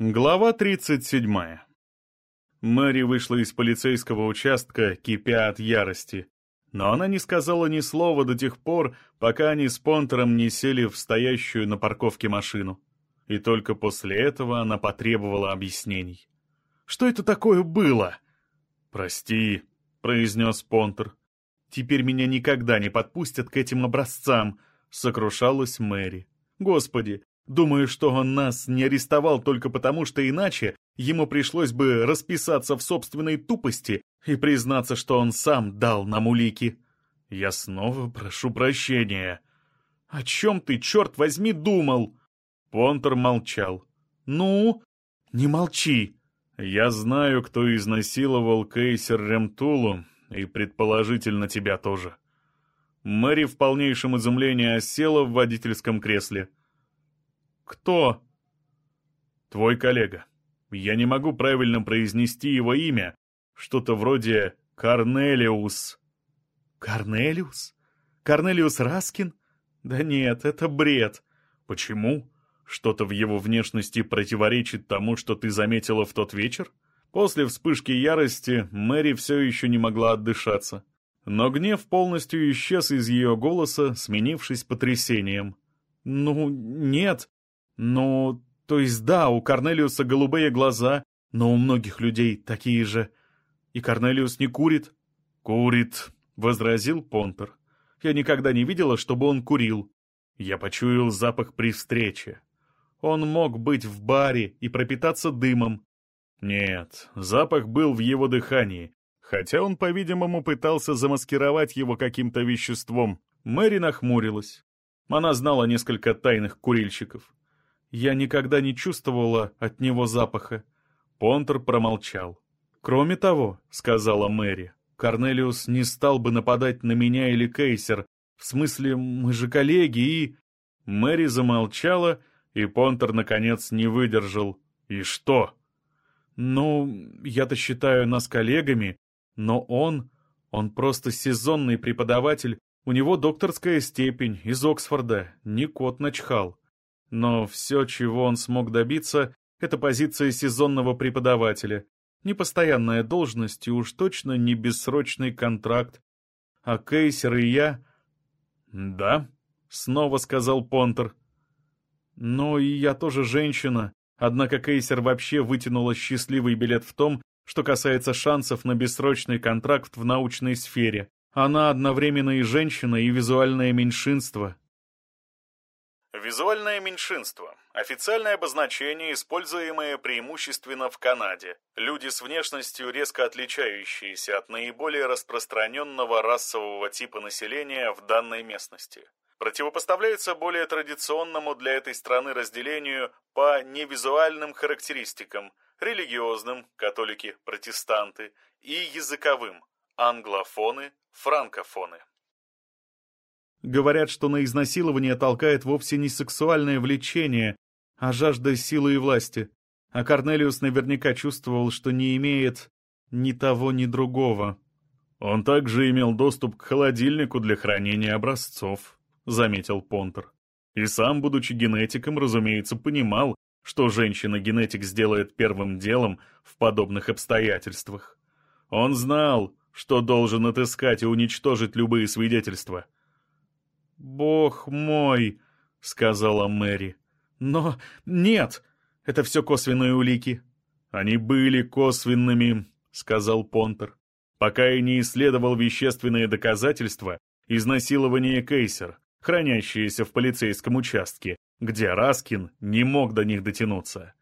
Глава 37. Мэри вышла из полицейского участка, кипя от ярости. Но она не сказала ни слова до тех пор, пока они с Понтером не сели в стоящую на парковке машину. И только после этого она потребовала объяснений. «Что это такое было?» «Прости», — произнес Понтер. «Теперь меня никогда не подпустят к этим образцам», — сокрушалась Мэри. «Господи, Думаю, что он нас не арестовал только потому, что иначе ему пришлось бы расписаться в собственной тупости и признаться, что он сам дал нам улики. Я снова прошу прощения. О чем ты, черт возьми, думал? Понтер молчал. Ну, не молчи. Я знаю, кто изнасиловал Кейсер Ремтулу, и предположительно тебя тоже. Мэри в полнейшем изумлении осела в водительском кресле. «Кто?» «Твой коллега. Я не могу правильно произнести его имя. Что-то вроде Корнелиус». «Корнелиус? Корнелиус Раскин? Да нет, это бред». «Почему? Что-то в его внешности противоречит тому, что ты заметила в тот вечер?» После вспышки ярости Мэри все еще не могла отдышаться. Но гнев полностью исчез из ее голоса, сменившись потрясением. «Ну, нет, «Ну, то есть да, у Корнелиуса голубые глаза, но у многих людей такие же. И Корнелиус не курит?» «Курит», — возразил Понтер. «Я никогда не видела, чтобы он курил. Я почуял запах при встрече. Он мог быть в баре и пропитаться дымом. Нет, запах был в его дыхании, хотя он, по-видимому, пытался замаскировать его каким-то веществом. Мэри нахмурилась. Она знала несколько тайных курильщиков. Я никогда не чувствовала от него запаха. Понтер промолчал. «Кроме того», — сказала Мэри, — «Корнелиус не стал бы нападать на меня или Кейсер. В смысле, мы же коллеги и...» Мэри замолчала, и Понтер, наконец, не выдержал. «И что?» «Ну, я-то считаю нас коллегами, но он... Он просто сезонный преподаватель, у него докторская степень из Оксфорда, не кот начхал. Но все, чего он смог добиться, это позиция сезонного преподавателя. Непостоянная должность и уж точно не бессрочный контракт. А Кейсер и я... «Да», — снова сказал Понтер. «Ну и я тоже женщина, однако Кейсер вообще вытянула счастливый билет в том, что касается шансов на бессрочный контракт в научной сфере. Она одновременно и женщина, и визуальное меньшинство. Визуальное меньшинство – официальное обозначение, используемое преимущественно в Канаде. Люди с внешностью, резко отличающиеся от наиболее распространенного расового типа населения в данной местности. Противопоставляются более традиционному для этой страны разделению по невизуальным характеристикам – религиозным – католики, протестанты, и языковым – англофоны, франкофоны. Говорят, что на изнасилование толкает вовсе не сексуальное влечение, а жажда силы и власти. А Корнелиус наверняка чувствовал, что не имеет ни того, ни другого. «Он также имел доступ к холодильнику для хранения образцов», — заметил Понтер. «И сам, будучи генетиком, разумеется, понимал, что женщина-генетик сделает первым делом в подобных обстоятельствах. Он знал, что должен отыскать и уничтожить любые свидетельства. «Бог мой!» — сказала Мэри. «Но нет! Это все косвенные улики». «Они были косвенными», — сказал Понтер. «Пока я не исследовал вещественные доказательства изнасилования Кейсер, хранящиеся в полицейском участке, где Раскин не мог до них дотянуться.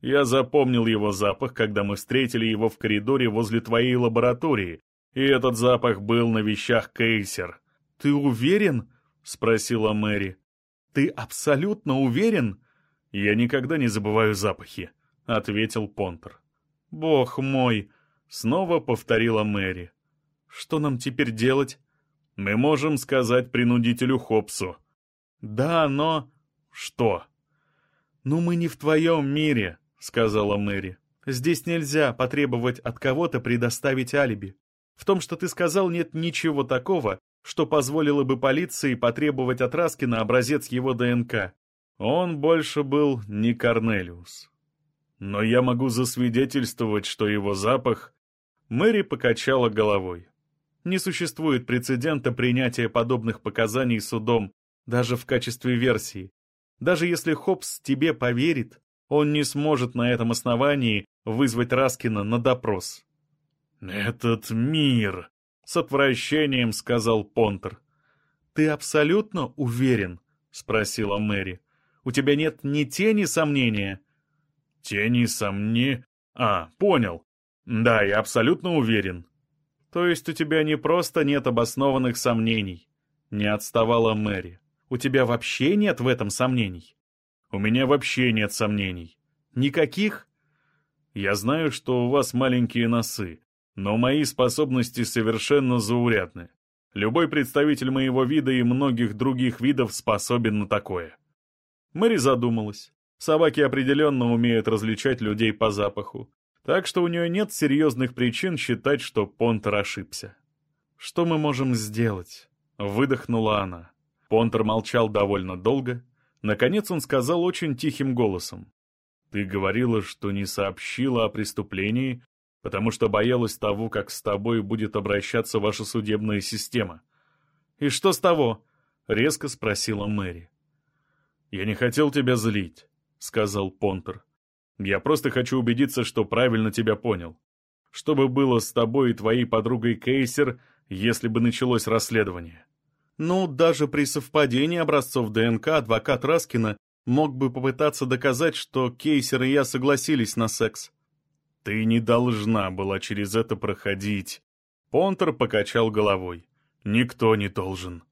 Я запомнил его запах, когда мы встретили его в коридоре возле твоей лаборатории, и этот запах был на вещах Кейсер». «Ты уверен?» — спросила Мэри. «Ты абсолютно уверен?» «Я никогда не забываю запахи», — ответил Понтер. «Бог мой!» — снова повторила Мэри. «Что нам теперь делать?» «Мы можем сказать принудителю Хопсу». «Да, но...» «Что?» «Ну мы не в твоем мире», — сказала Мэри. «Здесь нельзя потребовать от кого-то предоставить алиби. В том, что ты сказал, нет ничего такого, что позволило бы полиции потребовать от Раскина образец его ДНК. Он больше был не Корнелиус. Но я могу засвидетельствовать, что его запах... Мэри покачала головой. Не существует прецедента принятия подобных показаний судом, даже в качестве версии. Даже если Хопс тебе поверит, он не сможет на этом основании вызвать Раскина на допрос. «Этот мир!» — с отвращением сказал Понтер. «Ты абсолютно уверен?» — спросила Мэри. «У тебя нет ни тени сомнения?» «Тени сомни...» «А, понял. Да, я абсолютно уверен». «То есть у тебя не просто нет обоснованных сомнений?» — не отставала Мэри. «У тебя вообще нет в этом сомнений?» «У меня вообще нет сомнений». «Никаких?» «Я знаю, что у вас маленькие носы, но мои способности совершенно заурядны. Любой представитель моего вида и многих других видов способен на такое». Мэри задумалась. Собаки определенно умеют различать людей по запаху, так что у нее нет серьезных причин считать, что Понтер ошибся. «Что мы можем сделать?» — выдохнула она. Понтер молчал довольно долго. Наконец он сказал очень тихим голосом. «Ты говорила, что не сообщила о преступлении, потому что боялась того, как с тобой будет обращаться ваша судебная система». «И что с того?» — резко спросила Мэри. «Я не хотел тебя злить сказал Понтер. «Я просто хочу убедиться, что правильно тебя понял. Что бы было с тобой и твоей подругой Кейсер, если бы началось расследование?» «Ну, даже при совпадении образцов ДНК адвокат Раскина мог бы попытаться доказать, что Кейсер и я согласились на секс». «Ты не должна была через это проходить». Понтер покачал головой. «Никто не должен».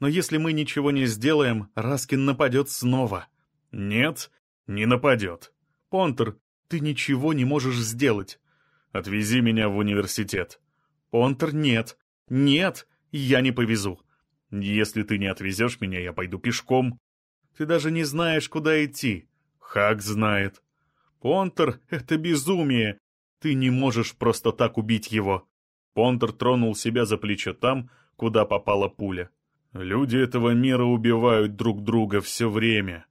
«Но если мы ничего не сделаем, Раскин нападет снова», «Нет, не нападет. Понтер, ты ничего не можешь сделать. Отвези меня в университет». «Понтер, нет. Нет, я не повезу. Если ты не отвезешь меня, я пойду пешком. Ты даже не знаешь, куда идти. Хак знает. Понтер, это безумие. Ты не можешь просто так убить его». Понтер тронул себя за плечо там, куда попала пуля. «Люди этого мира убивают друг друга все время.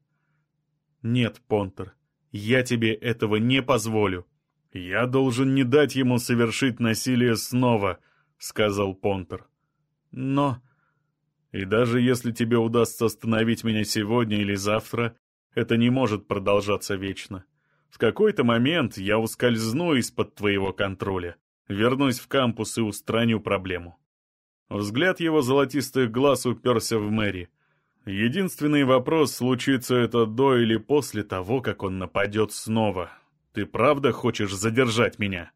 «Нет, Понтер, я тебе этого не позволю». «Я должен не дать ему совершить насилие снова», — сказал Понтер. «Но...» «И даже если тебе удастся остановить меня сегодня или завтра, это не может продолжаться вечно. В какой-то момент я ускользну из-под твоего контроля, вернусь в кампус и устраню проблему». Взгляд его золотистых глаз уперся в Мэри. Единственный вопрос, случится это до или после того, как он нападет снова. Ты правда хочешь задержать меня?»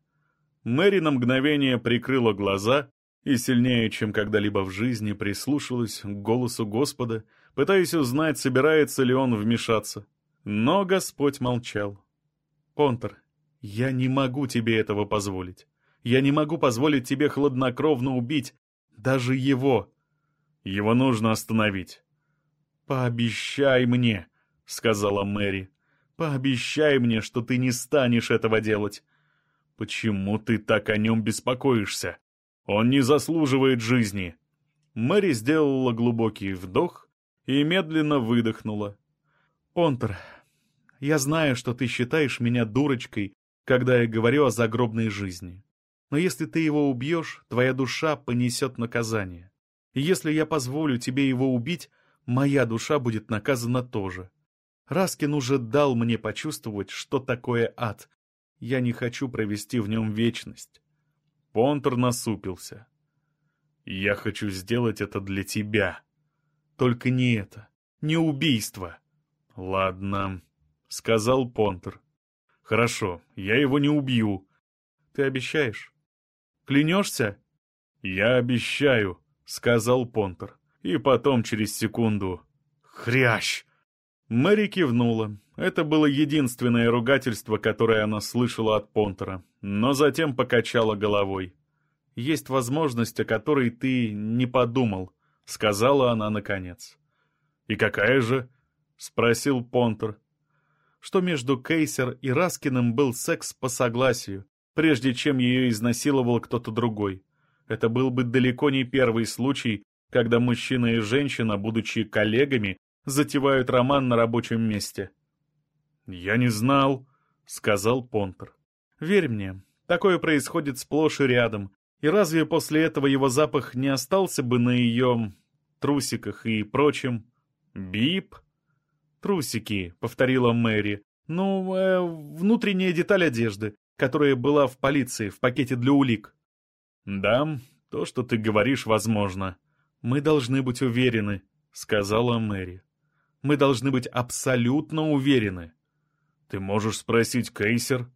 Мэри на мгновение прикрыла глаза и сильнее, чем когда-либо в жизни, прислушалась к голосу Господа, пытаясь узнать, собирается ли он вмешаться. Но Господь молчал. «Понтер, я не могу тебе этого позволить. Я не могу позволить тебе хладнокровно убить даже его. Его нужно остановить. «Пообещай мне», — сказала Мэри. «Пообещай мне, что ты не станешь этого делать». «Почему ты так о нем беспокоишься? Он не заслуживает жизни». Мэри сделала глубокий вдох и медленно выдохнула. «Понтер, я знаю, что ты считаешь меня дурочкой, когда я говорю о загробной жизни. Но если ты его убьешь, твоя душа понесет наказание. И если я позволю тебе его убить, моя душа будет наказана тоже. Раскин уже дал мне почувствовать, что такое ад. Я не хочу провести в нем вечность. Понтер насупился. Я хочу сделать это для тебя. Только не это, не убийство. Ладно, сказал Понтер. Хорошо, я его не убью. Ты обещаешь? Клянешься? Я обещаю, сказал Понтер и потом через секунду «Хрящ!». Мэри кивнула. Это было единственное ругательство, которое она слышала от Понтера, но затем покачала головой. «Есть возможность, о которой ты не подумал», — сказала она наконец. «И какая же?» — спросил Понтер. Что между Кейсер и Раскиным был секс по согласию, прежде чем ее изнасиловал кто-то другой. Это был бы далеко не первый случай, когда мужчина и женщина, будучи коллегами, затевают роман на рабочем месте. «Я не знал», — сказал Понтер. «Верь мне, такое происходит сплошь и рядом, и разве после этого его запах не остался бы на ее трусиках и прочем?» «Бип?» «Трусики», — повторила Мэри. «Ну, э, внутренняя деталь одежды, которая была в полиции в пакете для улик». «Да, то, что ты говоришь, возможно». «Мы должны быть уверены», — сказала Мэри. «Мы должны быть абсолютно уверены». «Ты можешь спросить Кейсер?»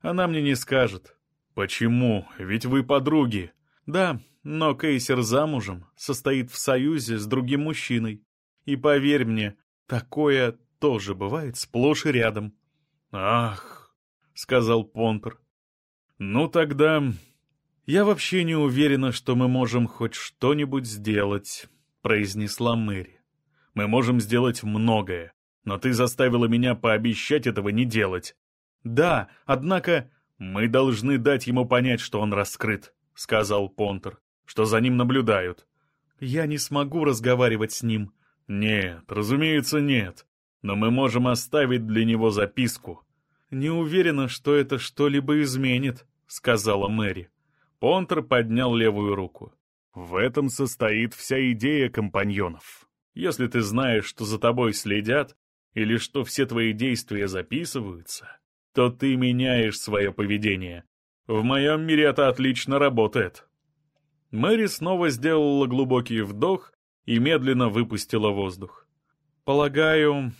«Она мне не скажет». «Почему? Ведь вы подруги». «Да, но Кейсер замужем, состоит в союзе с другим мужчиной. И поверь мне, такое тоже бывает сплошь и рядом». «Ах», — сказал Понтер. «Ну тогда «Я вообще не уверена, что мы можем хоть что-нибудь сделать», — произнесла Мэри. «Мы можем сделать многое, но ты заставила меня пообещать этого не делать». «Да, однако...» «Мы должны дать ему понять, что он раскрыт», — сказал Понтер, — «что за ним наблюдают». «Я не смогу разговаривать с ним». «Нет, разумеется, нет. Но мы можем оставить для него записку». «Не уверена, что это что-либо изменит», — сказала Мэри. Понтер поднял левую руку. В этом состоит вся идея компаньонов. Если ты знаешь, что за тобой следят, или что все твои действия записываются, то ты меняешь свое поведение. В моем мире это отлично работает. Мэри снова сделала глубокий вдох и медленно выпустила воздух. «Полагаю...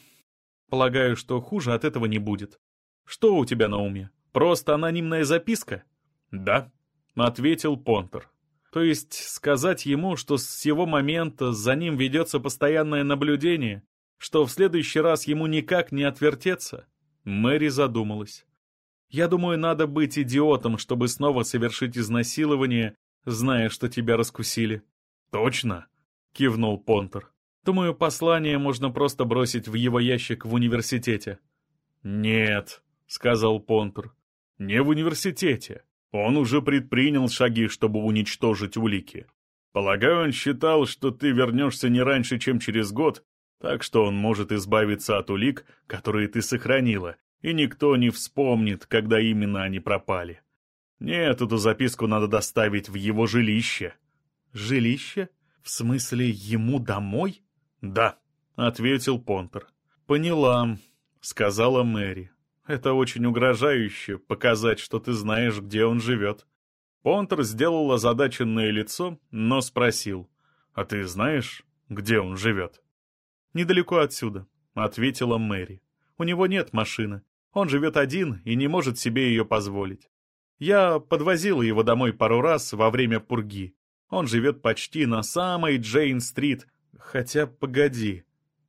полагаю, что хуже от этого не будет. Что у тебя на уме? Просто анонимная записка?» «Да», — ответил Понтер. «То есть сказать ему, что с его момента за ним ведется постоянное наблюдение, что в следующий раз ему никак не отвертеться?» Мэри задумалась. «Я думаю, надо быть идиотом, чтобы снова совершить изнасилование, зная, что тебя раскусили». «Точно?» — кивнул Понтер. «Думаю, послание можно просто бросить в его ящик в университете». «Нет», — сказал Понтер, — «не в университете. Он уже предпринял шаги, чтобы уничтожить улики. Полагаю, он считал, что ты вернешься не раньше, чем через год, так что он может избавиться от улик, которые ты сохранила, и никто не вспомнит, когда именно они пропали. Нет, эту записку надо доставить в его жилище. Жилище? В смысле, ему домой? Да, ответил Понтер. Поняла, сказала Мэри. Это очень угрожающе, показать, что ты знаешь, где он живет. Понтер сделал озадаченное лицо, но спросил, «А ты знаешь, где он живет?» «Недалеко отсюда», — ответила Мэри. «У него нет машины. Он живет один и не может себе ее позволить. Я подвозила его домой пару раз во время пурги. Он живет почти на самой Джейн-стрит. Хотя, погоди,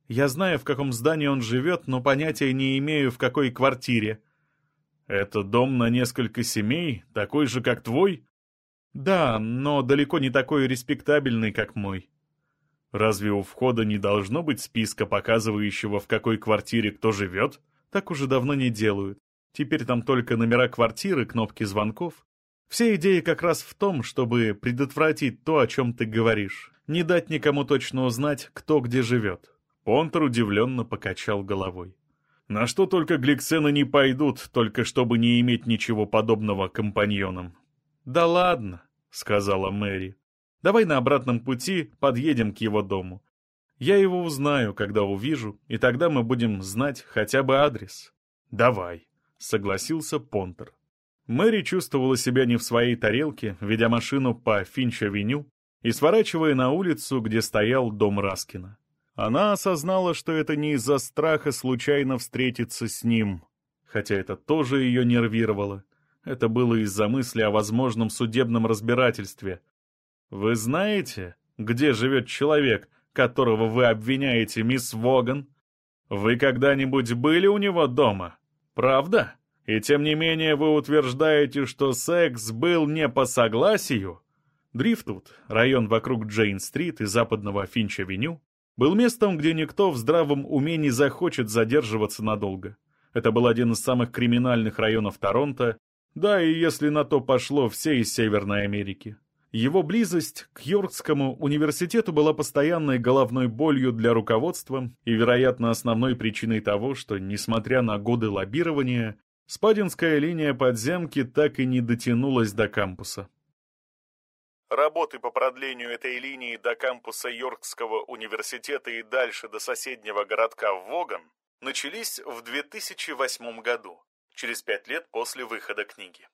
я знаю, в каком здании он живет, но понятия не имею, в какой квартире». «Это дом на несколько семей, такой же, как твой?» «Да, но далеко не такой респектабельный, как мой». «Разве у входа не должно быть списка, показывающего, в какой квартире кто живет?» «Так уже давно не делают. Теперь там только номера квартиры, кнопки звонков. Вся идея как раз в том, чтобы предотвратить то, о чем ты говоришь. Не дать никому точно узнать, кто где живет. Понтер удивленно покачал головой. На что только гликсены не пойдут, только чтобы не иметь ничего подобного компаньонам. «Да ладно», — сказала Мэри. «Давай на обратном пути подъедем к его дому. Я его узнаю, когда увижу, и тогда мы будем знать хотя бы адрес». «Давай», — согласился Понтер. Мэри чувствовала себя не в своей тарелке, ведя машину по Финч-авеню и сворачивая на улицу, где стоял дом Раскина. Она осознала, что это не из-за страха случайно встретиться с ним, хотя это тоже ее нервировало. Это было из-за мысли о возможном судебном разбирательстве. «Вы знаете, где живет человек, которого вы обвиняете, мисс Воган? Вы когда-нибудь были у него дома? Правда? И тем не менее вы утверждаете, что секс был не по согласию?» Дрифтвуд, район вокруг Джейн-стрит и западного Финч-авеню, был местом, где никто в здравом уме не захочет задерживаться надолго. Это был один из самых криминальных районов Торонто, да и если на то пошло, все из Северной Америки. Его близость к Йоркскому университету была постоянной головной болью для руководства и, вероятно, основной причиной того, что, несмотря на годы лоббирования, Спадинская линия подземки так и не дотянулась до кампуса. Работы по продлению этой линии до кампуса Йоркского университета и дальше до соседнего городка Воган начались в 2008 году, через пять лет после выхода книги.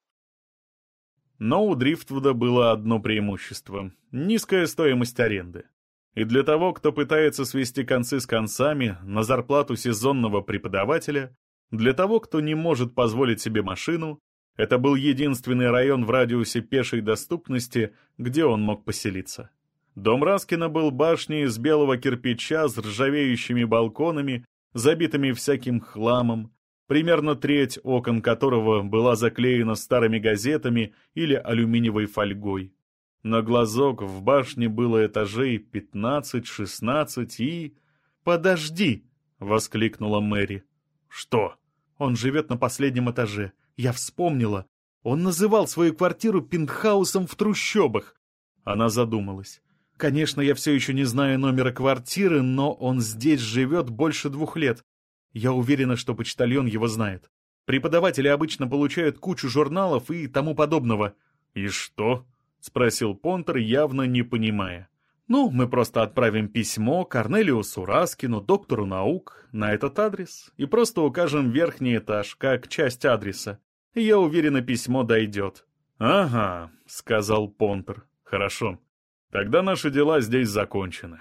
Но у Дрифтвуда было одно преимущество — низкая стоимость аренды. И для того, кто пытается свести концы с концами на зарплату сезонного преподавателя, для того, кто не может позволить себе машину, это был единственный район в радиусе пешей доступности, где он мог поселиться. Дом Раскина был башней из белого кирпича с ржавеющими балконами, забитыми всяким хламом, примерно треть окон которого была заклеена старыми газетами или алюминиевой фольгой. На глазок в башне было этажей 15-16 и... «Подожди!» — воскликнула Мэри. «Что?» «Он живет на последнем этаже. Я вспомнила. Он называл свою квартиру пентхаусом в трущобах». Она задумалась. «Конечно, я все еще не знаю номера квартиры, но он здесь живет больше двух лет. Я уверена, что почтальон его знает. Преподаватели обычно получают кучу журналов и тому подобного». «И что?» — спросил Понтер, явно не понимая. «Ну, мы просто отправим письмо Корнелиусу Раскину, доктору наук, на этот адрес и просто укажем верхний этаж, как часть адреса. Я уверена, письмо дойдет». «Ага», — сказал Понтер. «Хорошо. Тогда наши дела здесь закончены.